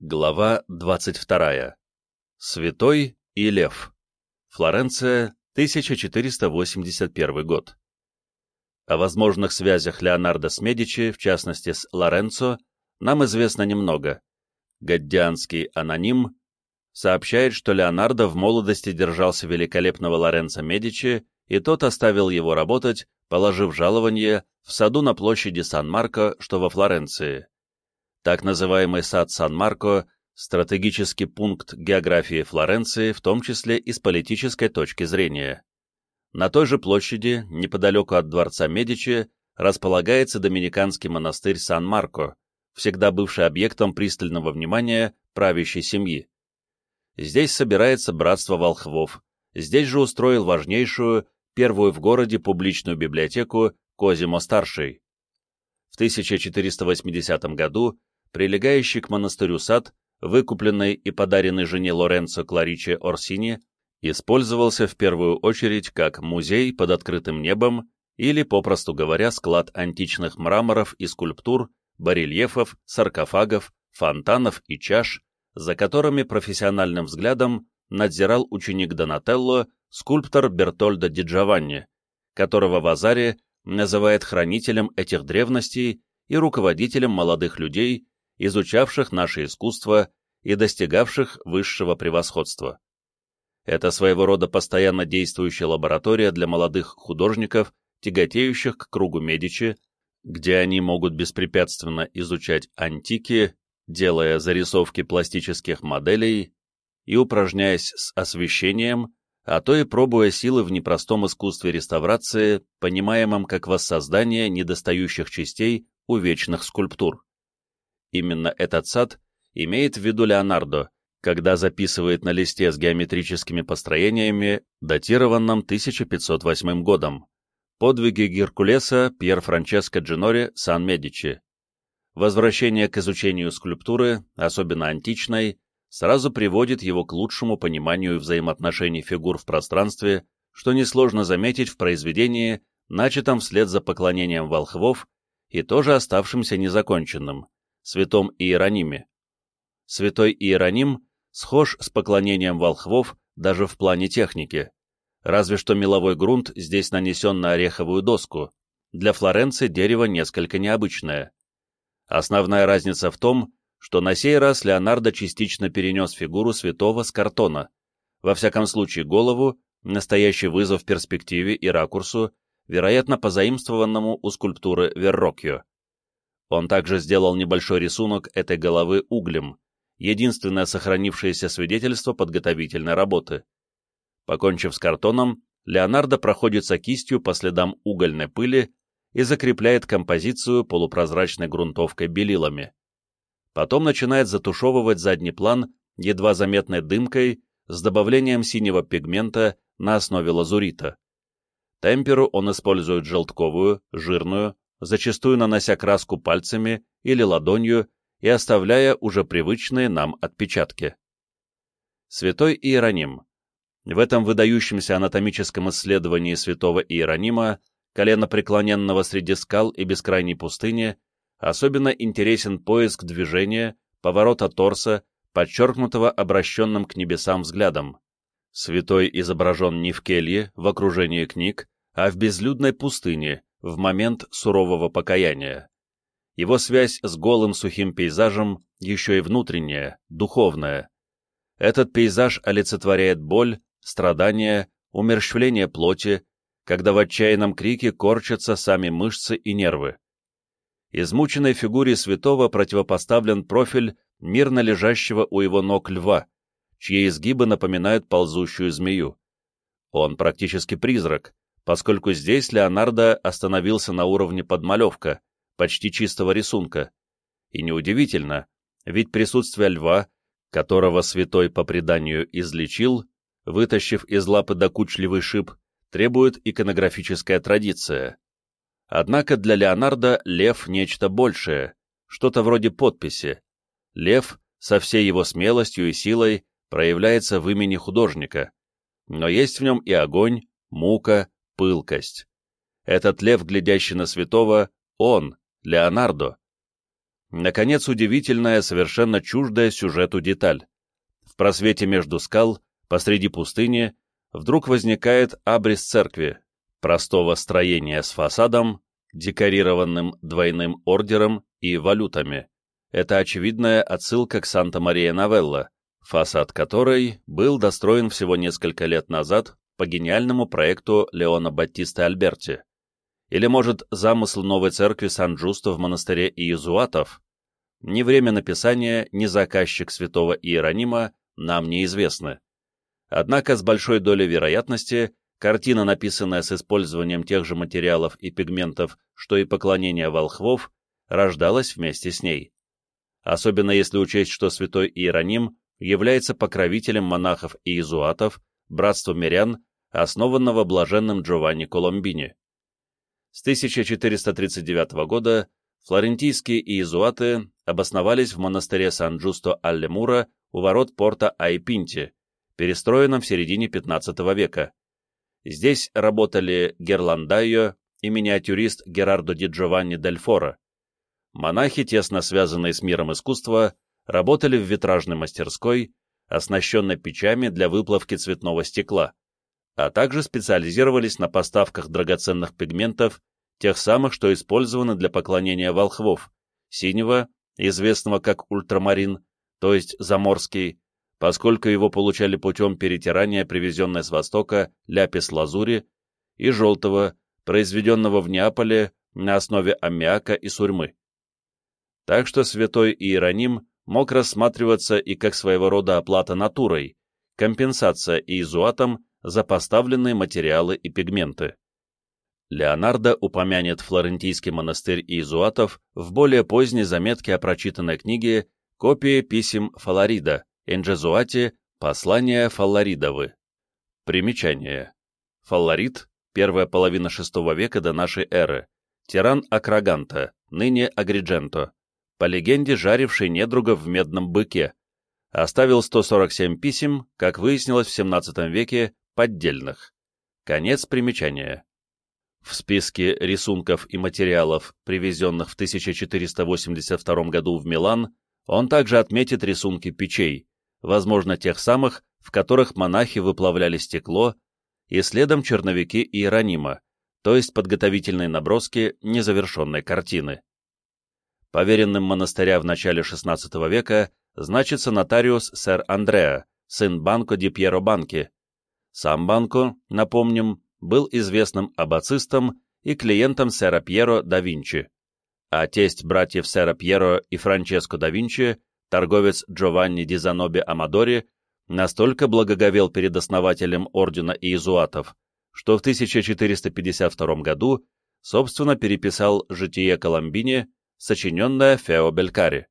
Глава 22. Святой и Лев. Флоренция, 1481 год. О возможных связях Леонардо с Медичи, в частности с Лоренцо, нам известно немного. Гаддианский аноним сообщает, что Леонардо в молодости держался великолепного Лоренцо Медичи, и тот оставил его работать, положив жалование в саду на площади Сан-Марко, что во Флоренции. Так называемый сад Сан-Марко – стратегический пункт географии Флоренции, в том числе и с политической точки зрения. На той же площади, неподалеку от дворца Медичи, располагается доминиканский монастырь Сан-Марко, всегда бывший объектом пристального внимания правящей семьи. Здесь собирается братство волхвов, здесь же устроил важнейшую, первую в городе публичную библиотеку Козимо-старший. В 1480 году прилегающий к монастырю сад, выкупленный и подаренный жене Лоренцо Клариче Орсини, использовался в первую очередь как музей под открытым небом или, попросту говоря, склад античных мраморов и скульптур, барельефов, саркофагов, фонтанов и чаш, за которыми профессиональным взглядом надзирал ученик Донателло, скульптор Бертольдо Ди Джованни, которого Вазари называет хранителем этих древностей и руководителем молодых людей, изучавших наше искусство и достигавших высшего превосходства. Это своего рода постоянно действующая лаборатория для молодых художников, тяготеющих к кругу Медичи, где они могут беспрепятственно изучать антики, делая зарисовки пластических моделей и упражняясь с освещением, а то и пробуя силы в непростом искусстве реставрации, понимаемом как воссоздание недостающих частей у вечных скульптур. Именно этот сад имеет в виду Леонардо, когда записывает на листе с геометрическими построениями, датированном 1508 годом, подвиги Геркулеса Пьер Франческо Джинори Сан-Медичи. Возвращение к изучению скульптуры, особенно античной, сразу приводит его к лучшему пониманию взаимоотношений фигур в пространстве, что несложно заметить в произведении, начатом вслед за поклонением волхвов и тоже оставшимся незаконченным святом Иерониме. Святой Иероним схож с поклонением волхвов даже в плане техники, разве что меловой грунт здесь нанесен на ореховую доску, для Флоренции дерево несколько необычное. Основная разница в том, что на сей раз Леонардо частично перенес фигуру святого с картона, во всяком случае голову, настоящий вызов перспективе и ракурсу, вероятно позаимствованному у скульптуры Верроккио. Он также сделал небольшой рисунок этой головы углем, единственное сохранившееся свидетельство подготовительной работы. Покончив с картоном, Леонардо проходится кистью по следам угольной пыли и закрепляет композицию полупрозрачной грунтовкой белилами. Потом начинает затушевывать задний план едва заметной дымкой с добавлением синего пигмента на основе лазурита. Темперу он использует желтковую, жирную, зачастую нанося краску пальцами или ладонью и оставляя уже привычные нам отпечатки. Святой Иероним. В этом выдающемся анатомическом исследовании святого Иеронима, коленопреклоненного среди скал и бескрайней пустыни, особенно интересен поиск движения, поворота торса, подчеркнутого обращенным к небесам взглядом. Святой изображен не в келье, в окружении книг, а в безлюдной пустыне, в момент сурового покаяния. Его связь с голым сухим пейзажем еще и внутренняя, духовная. Этот пейзаж олицетворяет боль, страдания, умерщвление плоти, когда в отчаянном крике корчатся сами мышцы и нервы. Измученной фигуре святого противопоставлен профиль мирно лежащего у его ног льва, чьи изгибы напоминают ползущую змею. Он практически призрак, поскольку здесь Леонардо остановился на уровне подмалевка, почти чистого рисунка. И неудивительно, ведь присутствие льва, которого святой по преданию излечил, вытащив из лапы докучливый шип, требует иконографическая традиция. Однако для Леонардо лев — нечто большее, что-то вроде подписи. Лев со всей его смелостью и силой проявляется в имени художника, но есть в нем и огонь, мука, пылкость. Этот лев, глядящий на святого, он, Леонардо. наконец, удивительная, совершенно чуждая сюжету деталь. В просвете между скал, посреди пустыни, вдруг возникает абрис церкви, простого строения с фасадом, декорированным двойным ордером и валютами. Это очевидная отсылка к Санта-Мария-Новелла, фасад которой был достроен всего несколько лет назад по гениальному проекту Леона Баттиста Альберти. Или, может, замысл новой церкви Сан-Джусто в монастыре Иезуатов? Ни время написания, ни заказчик святого Иеронима нам неизвестны. Однако с большой долей вероятности картина, написанная с использованием тех же материалов и пигментов, что и поклонение волхвов, рождалась вместе с ней. Особенно если учесть, что святой Иероним является покровителем монахов и иезуатов, братства мирян, основанного блаженным Джованни Коломбини. С 1439 года флорентийские иезуаты обосновались в монастыре Сан-Джусто-Аллемура у ворот порта Айпинти, перестроенном в середине XV века. Здесь работали Герландайо и миниатюрист Герардо ди Джованни дель Фора. Монахи, тесно связанные с миром искусства, работали в витражной мастерской, оснащенной печами для выплавки цветного стекла, а также специализировались на поставках драгоценных пигментов, тех самых, что использованы для поклонения волхвов, синего, известного как ультрамарин, то есть заморский, поскольку его получали путем перетирания привезенной с Востока ляпис-лазури, и желтого, произведенного в Неаполе на основе аммиака и сурьмы. Так что святой Иероним мог рассматриваться и как своего рода оплата натурой, компенсация иезуатам за поставленные материалы и пигменты. Леонардо упомянет флорентийский монастырь иезуатов в более поздней заметке о прочитанной книге «Копии писем Фаларида», Энджезуати «Послания Фаларидовы». Примечание. Фаларид, первая половина VI века до нашей эры, тиран Акраганта, ныне Агридженто, по легенде жаривший недругов в медном быке, оставил 147 писем, как выяснилось в XVII веке, поддельных. Конец примечания. В списке рисунков и материалов, привезенных в 1482 году в Милан, он также отметит рисунки печей, возможно, тех самых, в которых монахи выплавляли стекло, и следом черновики Иеронима, то есть подготовительные наброски незавершенной картины. Поверенным монастыря в начале XVI века значится нотариус сэр Андреа, сын Банко ди Пьеро Банки. Сам Банко, напомним, был известным аббацистом и клиентом сэра Пьеро да Винчи, а тесть братьев сэра Пьеро и Франческо да Винчи, торговец Джованни ди Заноби Амадори, настолько благоговел перед основателем ордена иезуатов, что в 1452 году собственно переписал «Житие Коломбини», сочиненное Фео Белькари.